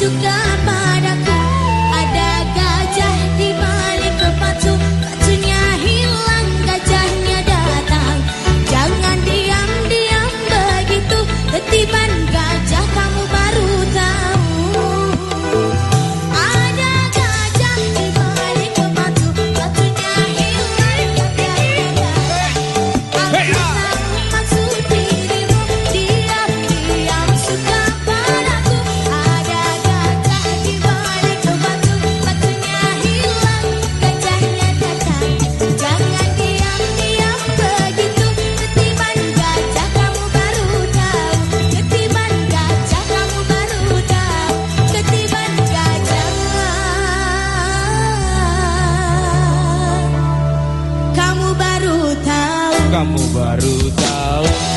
suka kamu baru tahu